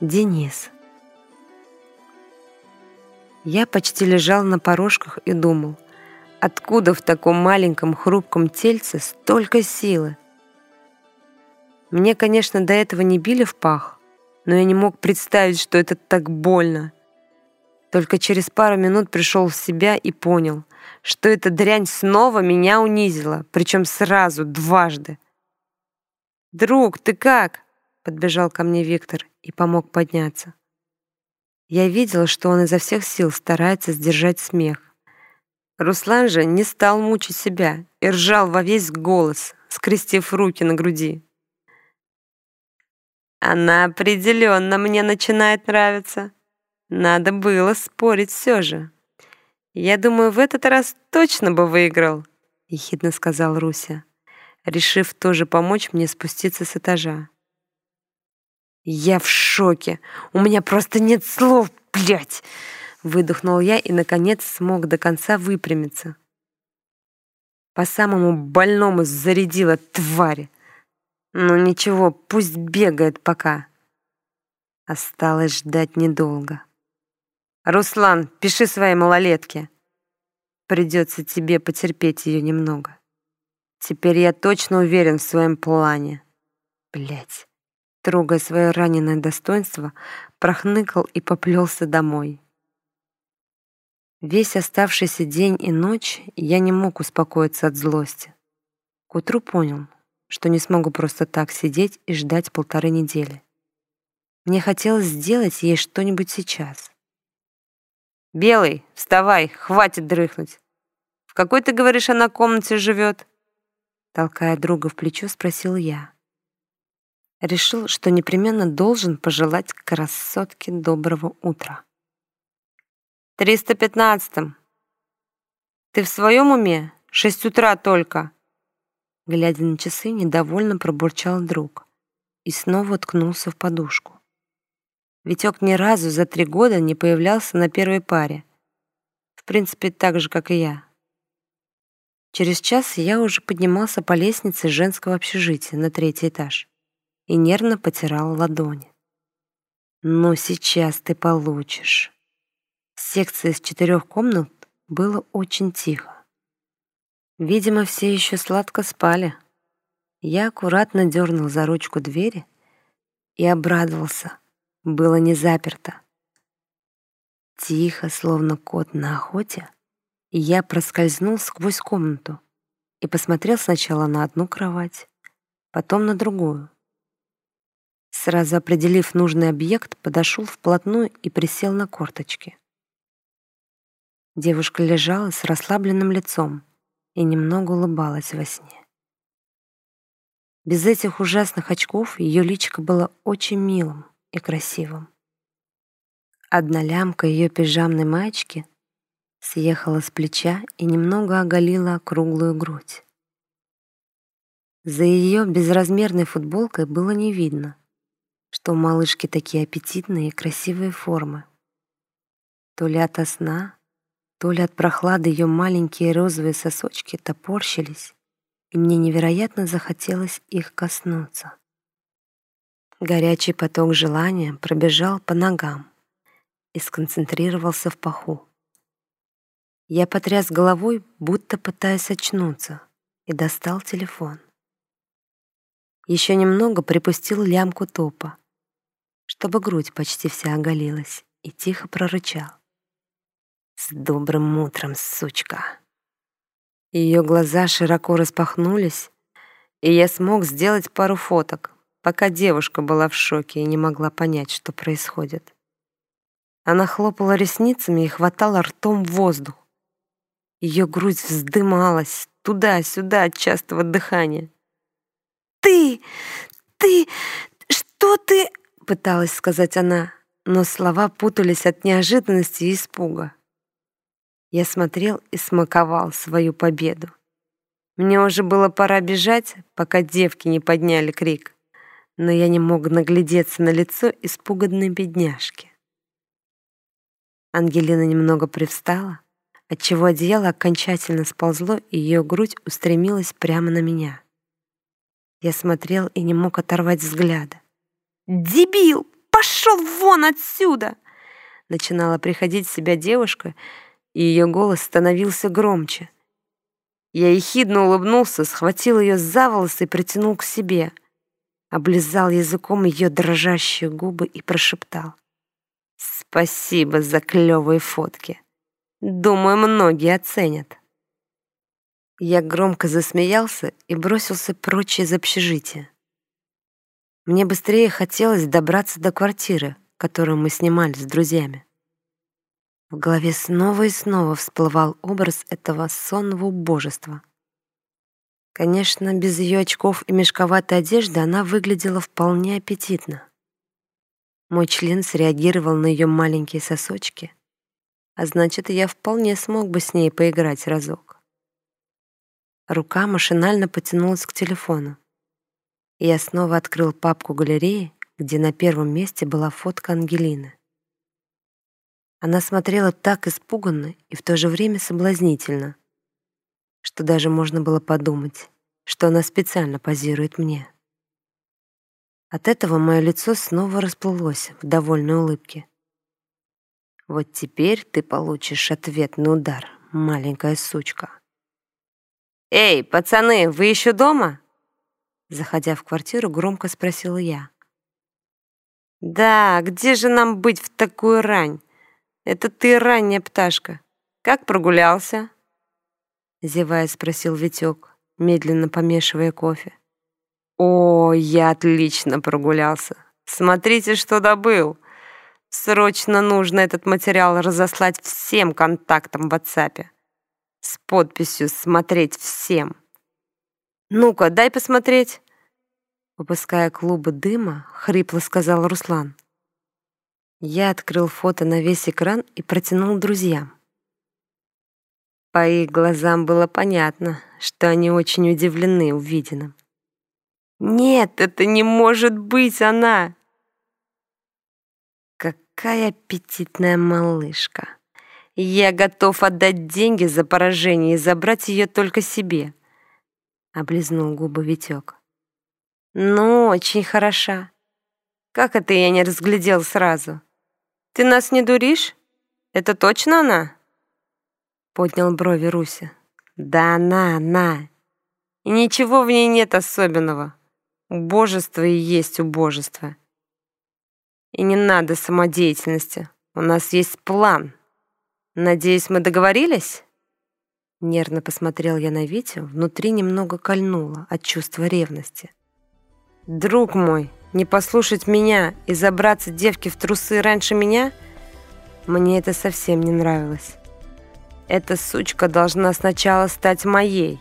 Денис. Я почти лежал на порожках и думал, откуда в таком маленьком хрупком тельце столько силы? Мне, конечно, до этого не били в пах, но я не мог представить, что это так больно. Только через пару минут пришел в себя и понял, что эта дрянь снова меня унизила, причем сразу, дважды. «Друг, ты как?» — подбежал ко мне Виктор и помог подняться. Я видела, что он изо всех сил старается сдержать смех. Руслан же не стал мучить себя и ржал во весь голос, скрестив руки на груди. «Она определенно мне начинает нравиться. Надо было спорить все же. Я думаю, в этот раз точно бы выиграл», — ехидно сказал Руся, решив тоже помочь мне спуститься с этажа. «Я в шоке! У меня просто нет слов, блядь!» Выдохнул я и, наконец, смог до конца выпрямиться. По самому больному зарядила тварь. Ну ничего, пусть бегает пока. Осталось ждать недолго. «Руслан, пиши своей малолетке. Придется тебе потерпеть ее немного. Теперь я точно уверен в своем плане. Блять трогая свое раненое достоинство, прохныкал и поплелся домой. Весь оставшийся день и ночь я не мог успокоиться от злости. К утру понял, что не смогу просто так сидеть и ждать полторы недели. Мне хотелось сделать ей что-нибудь сейчас. «Белый, вставай, хватит дрыхнуть. В какой, ты говоришь, она комнате живет?» Толкая друга в плечо, спросил я решил, что непременно должен пожелать красотке доброго утра. «Триста пятнадцатым! Ты в своем уме? Шесть утра только!» Глядя на часы, недовольно пробурчал друг и снова уткнулся в подушку. Витек ни разу за три года не появлялся на первой паре. В принципе, так же, как и я. Через час я уже поднимался по лестнице женского общежития на третий этаж и нервно потирал ладони. «Ну, сейчас ты получишь». В секции из четырех комнат было очень тихо. Видимо, все еще сладко спали. Я аккуратно дернул за ручку двери и обрадовался. Было не заперто. Тихо, словно кот на охоте, я проскользнул сквозь комнату и посмотрел сначала на одну кровать, потом на другую. Сразу определив нужный объект, подошел вплотную и присел на корточки. Девушка лежала с расслабленным лицом и немного улыбалась во сне. Без этих ужасных очков ее личико было очень милым и красивым. Одна лямка ее пижамной маечки съехала с плеча и немного оголила круглую грудь. За ее безразмерной футболкой было не видно, что у малышки такие аппетитные и красивые формы. То ли от сна, то ли от прохлады ее маленькие розовые сосочки топорщились, и мне невероятно захотелось их коснуться. Горячий поток желания пробежал по ногам и сконцентрировался в паху. Я потряс головой, будто пытаясь очнуться, и достал телефон. Еще немного припустил лямку топа, чтобы грудь почти вся оголилась, и тихо прорычал. «С добрым утром, сучка!» Ее глаза широко распахнулись, и я смог сделать пару фоток, пока девушка была в шоке и не могла понять, что происходит. Она хлопала ресницами и хватала ртом воздух. Ее грудь вздымалась туда-сюда от частого дыхания. «Ты! Ты! Что ты?» Пыталась сказать она, но слова путались от неожиданности и испуга. Я смотрел и смаковал свою победу. Мне уже было пора бежать, пока девки не подняли крик, но я не мог наглядеться на лицо испуганной бедняжки. Ангелина немного привстала, отчего одеяло окончательно сползло, и ее грудь устремилась прямо на меня. Я смотрел и не мог оторвать взгляда. «Дебил! пошел вон отсюда!» Начинала приходить в себя девушка, и ее голос становился громче. Я ехидно улыбнулся, схватил ее за волосы и притянул к себе, облизал языком ее дрожащие губы и прошептал. «Спасибо за клевые фотки. Думаю, многие оценят». Я громко засмеялся и бросился прочь из общежития. Мне быстрее хотелось добраться до квартиры, которую мы снимали с друзьями. В голове снова и снова всплывал образ этого сонного убожества. Конечно, без ее очков и мешковатой одежды она выглядела вполне аппетитно. Мой член среагировал на ее маленькие сосочки, а значит, я вполне смог бы с ней поиграть разок. Рука машинально потянулась к телефону. Я снова открыл папку галереи, где на первом месте была фотка Ангелины. Она смотрела так испуганно и в то же время соблазнительно, что даже можно было подумать, что она специально позирует мне. От этого мое лицо снова расплылось в довольной улыбке. «Вот теперь ты получишь ответный удар, маленькая сучка». «Эй, пацаны, вы еще дома?» Заходя в квартиру, громко спросила я. «Да, где же нам быть в такую рань? Это ты ранняя пташка. Как прогулялся?» Зевая спросил Витек, медленно помешивая кофе. «О, я отлично прогулялся. Смотрите, что добыл. Срочно нужно этот материал разослать всем контактам в WhatsApp с подписью «Смотреть всем». «Ну-ка, дай посмотреть!» Выпуская клубы дыма, хрипло сказал Руслан. Я открыл фото на весь экран и протянул друзьям. По их глазам было понятно, что они очень удивлены увиденным. «Нет, это не может быть она!» Какая аппетитная малышка! Я готов отдать деньги за поражение и забрать ее только себе. Облизнул губы Витек. Ну, очень хороша. Как это я не разглядел сразу? Ты нас не дуришь? Это точно она? Поднял брови Руся. Да она, она. И ничего в ней нет особенного. Убожество и есть убожество. И не надо самодеятельности. У нас есть план. «Надеюсь, мы договорились?» Нервно посмотрел я на Витю, внутри немного кольнуло от чувства ревности. «Друг мой, не послушать меня и забраться девки в трусы раньше меня? Мне это совсем не нравилось. Эта сучка должна сначала стать моей,